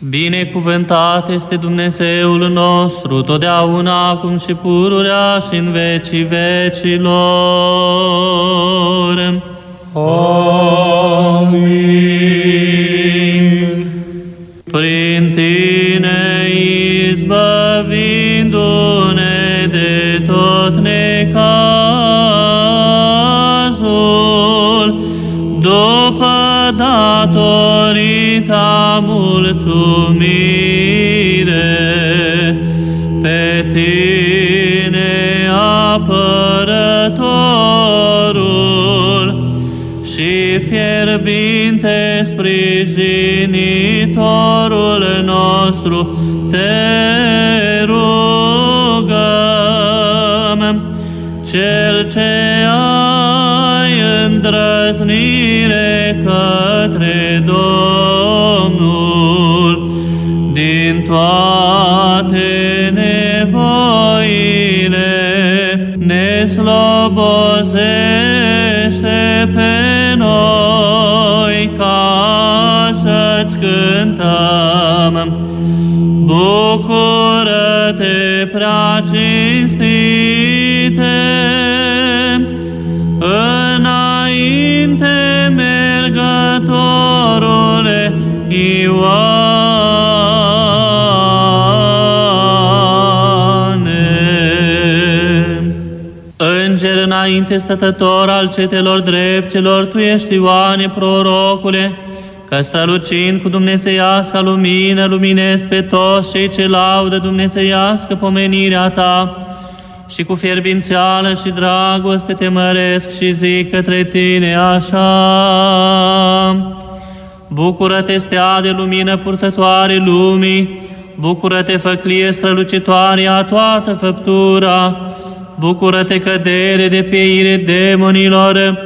Binecuvântat este Dumnezeul nostru, totdeauna, acum și pururea și în vecii vecilor. Amin. Prin tine izbăvindu-ne de tot necazul, după datorita mulțumire, pe tine apărătorul și fierbinte sprijinitorul nostru, te rugăm, cel ce ai îndrăznire către Domnul nevoile, ne slobozește pe noi ca să-ți cântăm. Bucură-te, prea cinstite, înainte mergătorule Ioane. Înainte stătător al cetelor dreptilor, Tu ești Ioane, prorocule, că strălucind cu dumnezeiasca lumină, luminezi pe toți cei ce laudă dumnezeiască pomenirea Ta și cu fierbințeală și dragoste te măresc și zic către Tine așa. Bucură-te, stea de lumină purtătoare lumii, bucură-te, făclie strălucitoare a toată făptura, bucură-te, cădere de peire demonilor,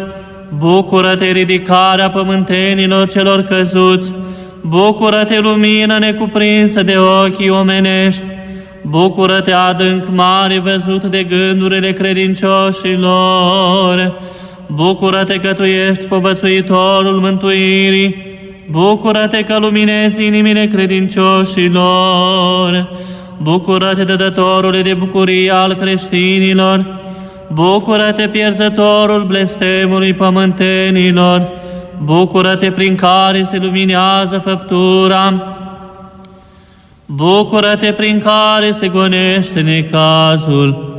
bucură-te, ridicarea pământenilor celor căzuți, bucură-te, lumină necuprinsă de ochii omenești, bucură-te, adânc mare văzut de gândurile credincioșilor, bucură-te că Tu ești povățuitorul mântuirii, Bucură-te că luminezi inimile credincioșilor, Bucură-te, dădătorule de bucurie al creștinilor, Bucură-te, pierzătorul blestemului pământenilor, Bucură-te prin care se luminează făptura, Bucură-te prin care se gonește necazul,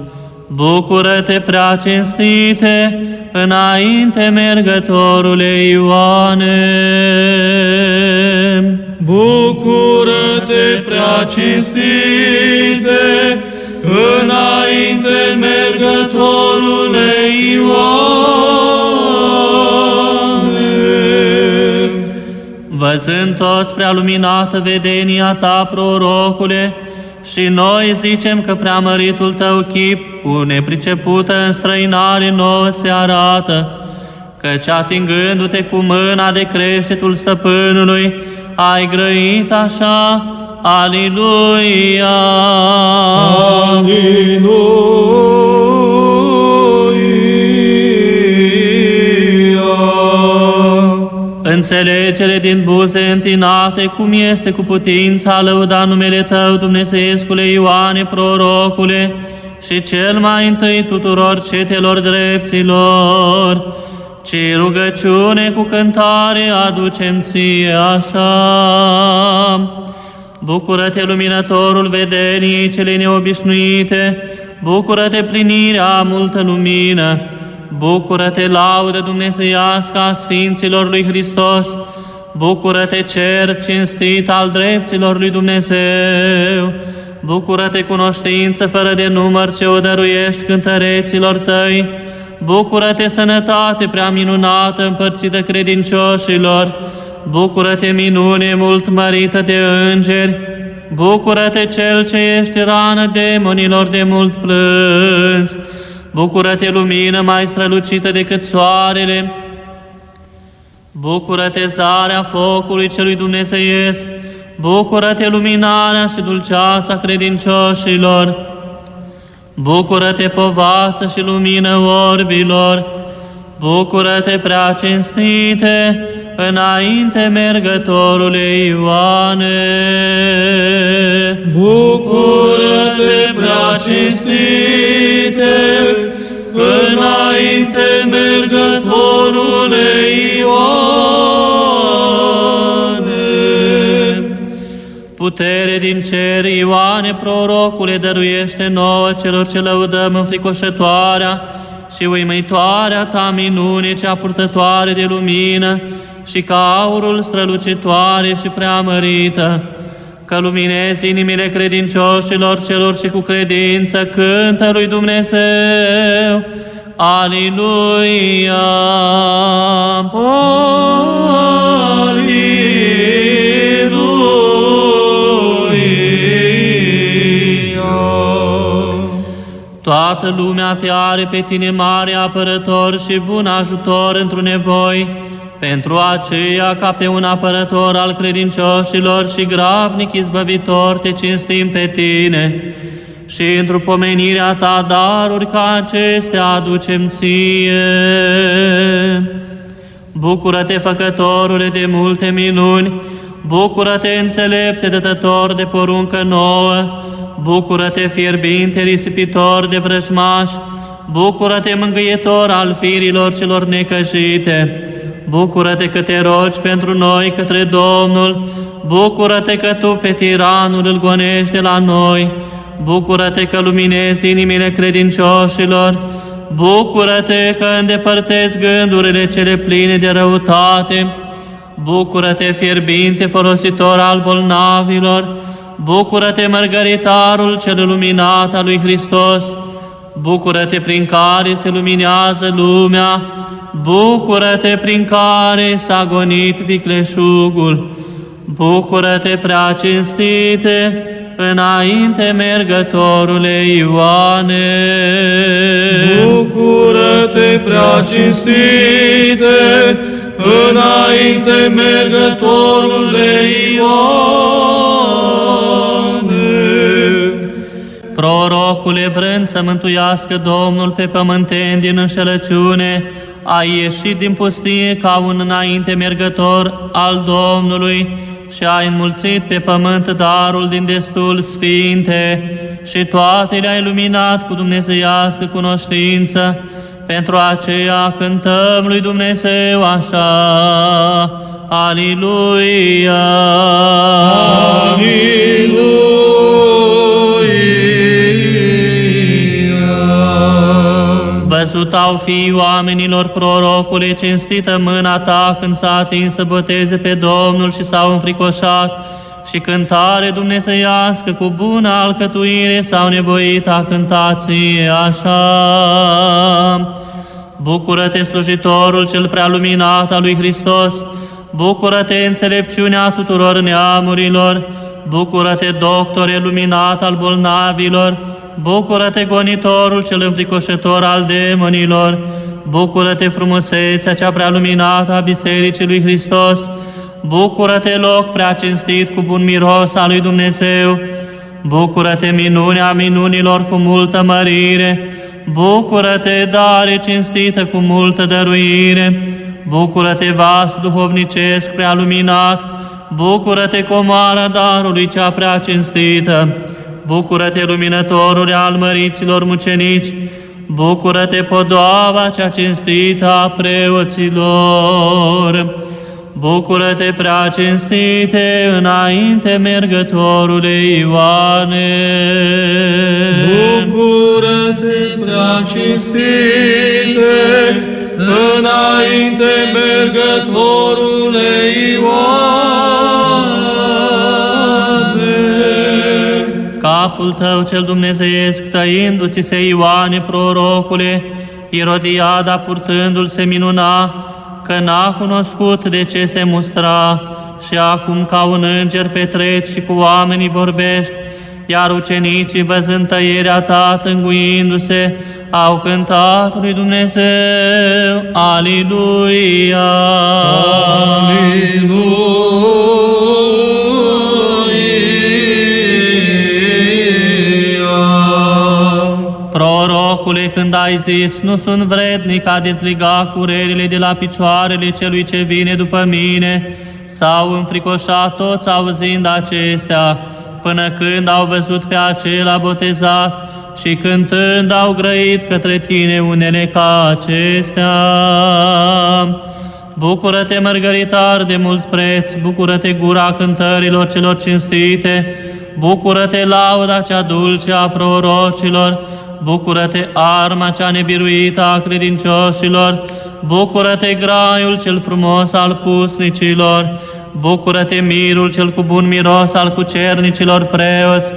Bucură-te, prea cinstite, înainte mergătorule Ioane. Bucură-te, prea cinstite, înainte mergătorule Ioane. Văzând toți prea luminată vedenia ta, prorocule, și noi zicem că preamăritul tău chip, cu nepricepută înstrăinare nouă se arată, căci atingându-te cu mâna de creștetul stăpânului, ai grăit așa, Aliluia! Aleluia. Înțelegere din buze întinate, cum este cu putința a lăuda numele Tău, Dumnezeescule Ioane, prorocule, și cel mai întâi tuturor cetelor dreptilor, ci rugăciune cu cântare aducem ție așa. Bucură-te, luminătorul vedeniei cele neobișnuite, bucură-te, plinirea multă lumină, bucură-te, laudă dumnezeiască a Sfinților lui Hristos, bucură-te, cer cinstit al dreptilor lui Dumnezeu, bucură-te, cunoștință fără de număr ce o dăruiești cântăreților tăi, bucură-te, sănătate prea minunată împărțită credincioșilor, Bucură-te, minune mult mărită de îngeri, Bucură-te, Cel ce ești rană demonilor de mult plâns, Bucură-te, lumină mai strălucită decât soarele, Bucură-te, zarea focului celui dumnezeiesc, Bucură-te, luminarea și dulceața credincioșilor, Bucură-te, povață și lumină orbilor, Bucură-te, prea cinstite, înainte mergătorule Ioane. Bucură-te, prea cinstite, înainte mergătorule Ioane. Putere din cer, Ioane, prorocule, dăruiește nouă celor ce lăudăm înfricoșătoarea și uimitoarea ta minune, cea purtătoare de lumină și ca aurul strălucitoare și preamărită, că luminezi inimile credincioșilor celor ce cu credință cântă lui Dumnezeu. Aliluia! Toată lumea te are pe tine mare apărător și bun ajutor într-o nevoi, pentru aceea ca pe un apărător al credincioșilor și grabnic izbăvitor te cinstim pe tine. Și într-o pomenirea ta daruri ca acestea aducem ție. Bucură-te, făcătorule de multe minuni, bucură-te, înțelepte, dătător de poruncă nouă, bucură-te, fierbinte, risipitor de vrăjmași, bucură-te, mângâietor al firilor celor necăjite, bucură-te că te rogi pentru noi către Domnul, bucură-te că tu pe tiranul îl gonești de la noi, bucură-te că luminezi inimile credincioșilor, bucură-te că îndepărtezi gândurile cele pline de răutate, bucură-te, fierbinte folositor al bolnavilor, bucură-te, mărgăritarul cel luminat al lui Hristos, bucură-te prin care se luminează lumea, bucură-te prin care s-a gonit vicleșugul, bucură-te prea cinstite, înainte mergătorule Ioane. Bucură-te, prea cinstite, înainte mergătorule Ioane. Prorocule, vrând să mântuiască Domnul pe pământeni din înșelăciune, a ieșit din pustie ca un înainte mergător al Domnului și a înmulțit pe pământ darul din destul sfinte și toate le-a iluminat cu dumnezeiască cunoștință. Pentru aceea cântăm lui Dumnezeu așa, Aliluia! Aliluia. Văzut au fi oamenilor prorocule cinstită mâna ta când s-a atins să boteze pe Domnul și s-au înfricoșat. Și cântare dumnezeiască cu bună alcătuire s-au nevoit a cântație așa. Bucură-te, slujitorul cel prea luminat al lui Hristos, bucură-te, înțelepciunea tuturor neamurilor, bucură-te, doctore luminat al bolnavilor, bucură-te, gonitorul cel înfricoșător al demonilor, bucură-te, frumusețea cea prea luminată a Bisericii lui Hristos, bucură-te, loc prea cinstit cu bun miros al lui Dumnezeu, bucură-te, minunea minunilor cu multă mărire, bucură-te, dare cinstită cu multă dăruire, bucură-te, vas duhovnicesc prea luminat, bucură-te, comoara darului cea prea cinstită, bucură-te, luminătorule al măriților mucenici, bucură-te, podoaba cea cinstită a preoților, bucură-te, prea cinstite, înainte mergătorule Ioane. Bucură-te, prea cinstite, înainte mergătorule Ioane. Capul tău cel dumnezeiesc, tăindu-ți se Ioane, prorocule, Irodiada purtându-l se minuna, că n-a cunoscut de ce se mustra, și acum ca un înger petreci și cu oamenii vorbești, iar ucenicii, văzând tăierea ta, tânguindu-se, au cântat lui Dumnezeu, Aliluia! Aliluia. Când ai zis, nu sunt vrednic a dezliga curerile de la picioarele celui ce vine după mine, s-au înfricoșat toți auzind acestea, până când au văzut pe acela botezat și cântând au grăit către tine unele ca acestea. Bucură-te, mărgăritar de mult preț, bucură-te gura cântărilor celor cinstite, bucură-te lauda cea dulce a prorocilor, bucură-te arma cea nebiruită a credincioșilor, bucură-te graiul cel frumos al pusnicilor, bucură-te mirul cel cu bun miros al cucernicilor preoți,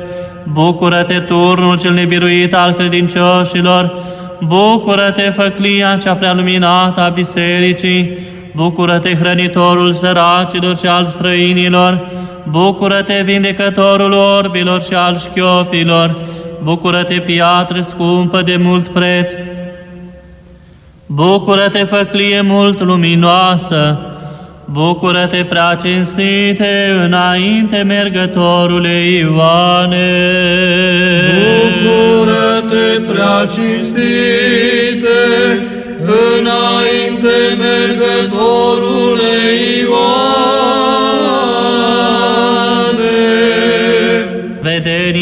bucură-te turnul cel nebiruit al credincioșilor, bucură-te făclia cea prea luminată a bisericii, bucură-te hrănitorul săracilor și al străinilor, bucură-te vindecătorul orbilor și al șchiopilor, bucură-te piatră scumpă de mult preț, bucură-te făclie mult luminoasă, bucură-te prea cinstite înainte mergătorule Ioane. Bucură-te prea cinstite, înainte mergătorule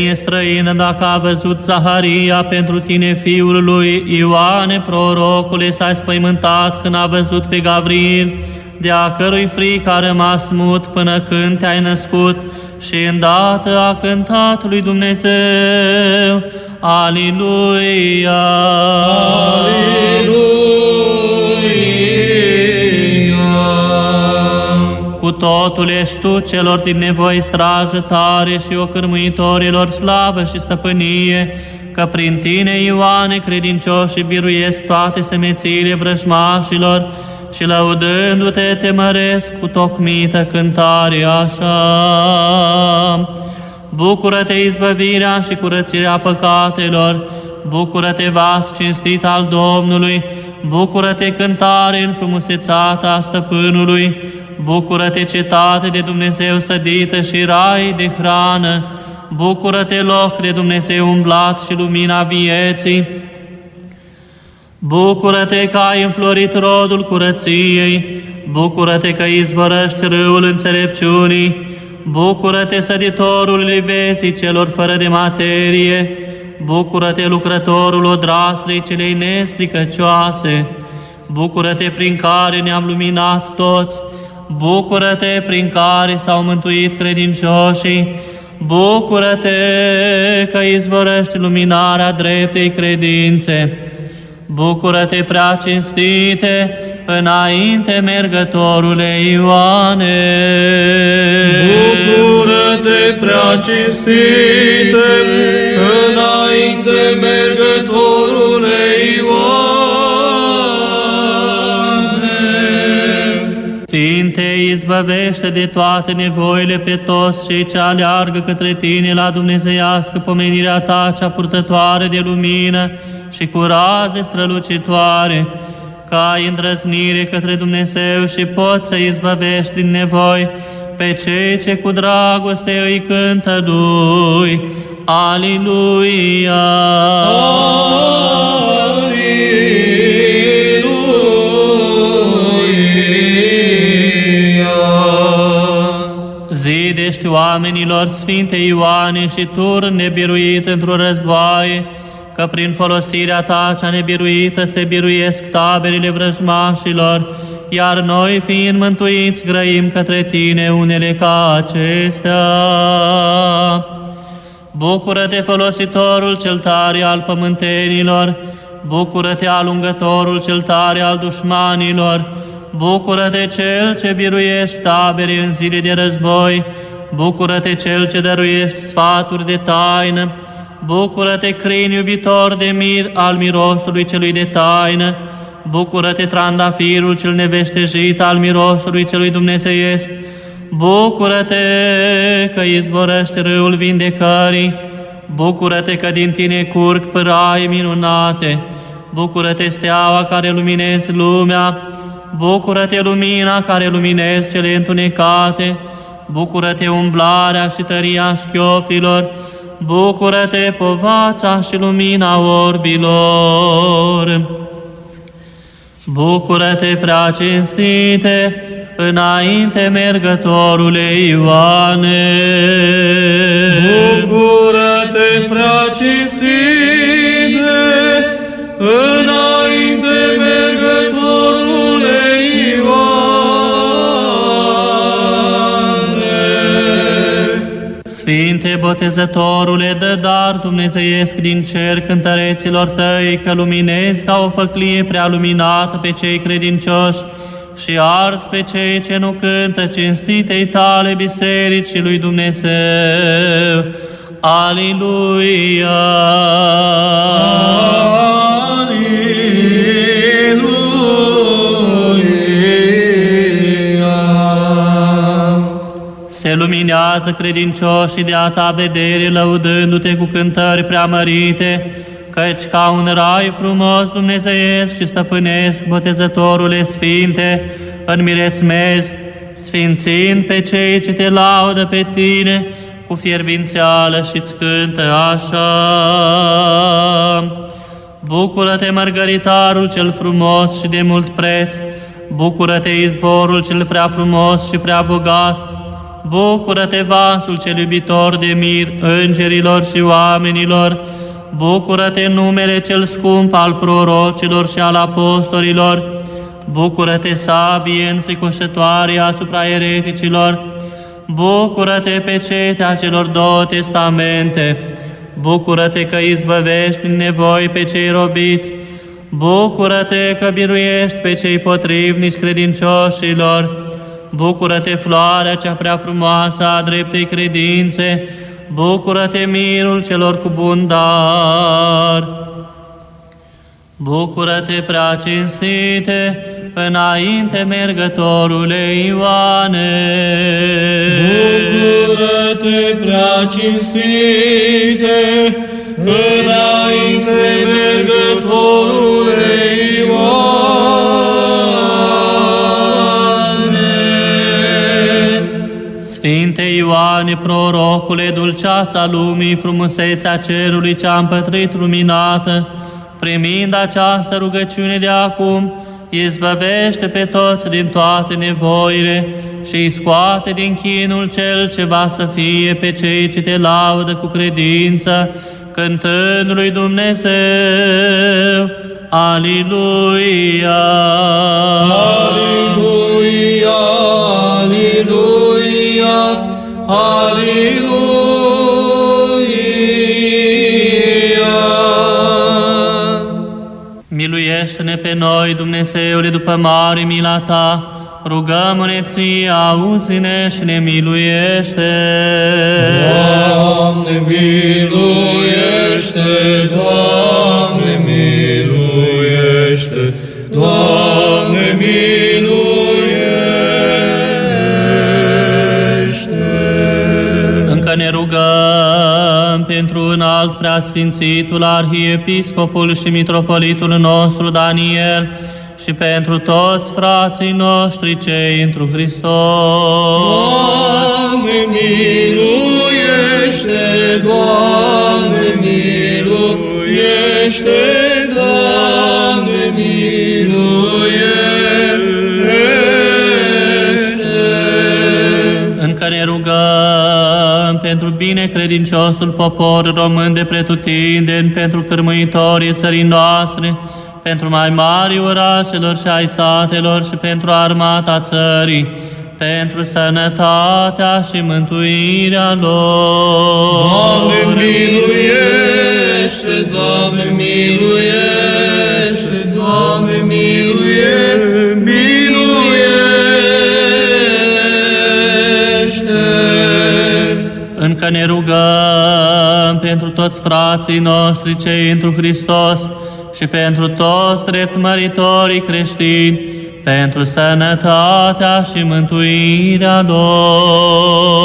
Vedenie străină dacă a văzut Zaharia pentru tine fiul lui Ioane, prorocule, s-a spăimântat când a văzut pe Gavril, de a cărui frică a rămas mut până când te-ai născut și îndată a cântat lui Dumnezeu. Aliluia! Aleluia. Totul ești tu celor din nevoi strajă tare și o cârmuitorilor slavă și stăpânie, că prin tine, Ioane, credincioși biruiesc toate semețiile vrăjmașilor și lăudându-te te măresc cu tocmită cântare așa. Bucură-te izbăvirea și curățirea păcatelor, bucură-te vas cinstit al Domnului, bucură-te cântare înfrumusețată a stăpânului, bucură-te cetate de Dumnezeu sădită și rai de hrană, bucură-te loc de Dumnezeu umblat și lumina vieții, Bucură-te că ai înflorit rodul curăției, bucură-te că izvorăști râul înțelepciunii, bucură-te săditorul livezii celor fără de materie, bucură-te lucrătorul odraslei celei nestricăcioase, bucură-te prin care ne-am luminat toți, bucură-te prin care s-au mântuit credincioșii, bucură-te că izvorăști luminarea dreptei credințe, Bucură-te prea cinstite înainte mergătorule Ioane. Bucură-te prea cinstite, înainte mergătorule izbăvește de toate nevoile pe toți cei ce aleargă către tine la dumnezeiască pomenirea ta cea purtătoare de lumină și cu raze strălucitoare, ca ai îndrăznire către Dumnezeu și poți să izbăvești din nevoi pe cei ce cu dragoste îi cântă Lui. Aliluia! Zidești oamenilor, Sfinte Ioane, și turn nebiruit într-o războaie, că prin folosirea ta cea nebiruită se biruiesc taberile vrăjmașilor, iar noi, fiind mântuiți, grăim către tine unele ca acestea. Bucură-te, folositorul cel tare al pământenilor, bucură-te, alungătorul cel tare al dușmanilor, bucură-te, cel ce biruiești tabere în zile de război, bucură-te, cel ce dăruiești sfaturi de taină, Bucură-te, crin iubitor de mir al mirosului celui de taină, Bucură-te, trandafirul cel neveștejit al mirosului celui dumnezeiesc, Bucură-te că izvorăști râul vindecării, Bucură-te că din tine curg pârai minunate, Bucură-te, steaua care luminezi lumea, Bucură-te, lumina care luminezi cele întunecate, Bucură-te, umblarea și tăria șchiopilor, Bucură-te, povața și lumina orbilor! Bucură-te, prea cinstite, înainte mergătorule Ioane! Bucură-te, Botezătorule, dă dar dumnezeiesc din cer cântăreților tăi, că luminezi ca o făclie prea luminată pe cei credincioși și arzi pe cei ce nu cântă cinstitei tale biserici și lui Dumnezeu. Aliluia! Aleluia! Luminează credincioșii de a ta vedere, lăudându-te cu cântări preamărite, căci ca un rai frumos dumnezeiesc și stăpânesc, botezătorule Sfinte, în miresmez, sfințind pe cei ce te laudă pe tine cu fierbințeală și-ți cântă așa. Bucură-te, mărgăritarul cel frumos și de mult preț, bucură-te, izvorul cel prea frumos și prea bogat, bucură-te, vasul cel iubitor de mir îngerilor și oamenilor, bucură-te, numele cel scump al prorocilor și al apostolilor, bucură-te, sabie înfricoșătoare asupra ereticilor, bucură-te pe cetea celor două testamente, Bucură-te că izbăvești din nevoi pe cei robiți, Bucură-te că biruiești pe cei potrivnici credincioșilor, Bucură-te floarea cea prea frumoasă a dreptei credințe, Bucură-te mirul celor cu bun dar. Bucură-te prea cinstite, înainte mergătorule Ioane. Bucură-te, prea cinstite, înainte mergătorule Ioane. Ioane, prorocule, dulceața lumii, frumusețea cerului cea împătrit luminată, primind această rugăciune de acum, izbăvește pe toți din toate nevoile și îi scoate din chinul cel ce va să fie pe cei ce te laudă cu credință, cântând lui Dumnezeu. Aliluia! Aleluia, aleluia, Miluiește-ne pe noi, Dumnezeule, după mare mila Ta, rugăm-ne ție, auzi-ne și ne miluiește. Doamne, miluiește, Doamne, pentru un alt preasfințitul Arhiepiscopul și Mitropolitul nostru Daniel și pentru toți frații noștri cei întru Hristos. Doamne, miluiește, Doamne, miluiește, Doamne, miluiește. Încă ne rugăm pentru binecredinciosul popor român de pretutindeni, pentru cârmâitorii țării noastre, pentru mai mari orașelor și ai satelor și pentru armata țării, pentru sănătatea și mântuirea lor. Doamne, miluiește, Doamne, miluiește, Încă ne rugăm pentru toți frații noștri cei întru Hristos și pentru toți drept măritorii creștini, pentru sănătatea și mântuirea lor.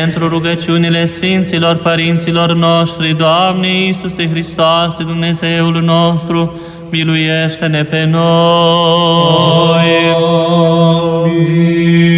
pentru rugăciunile Sfinților Părinților noștri, Doamne Iisuse Hristoase, Dumnezeul nostru, miluiește-ne pe noi! Amin.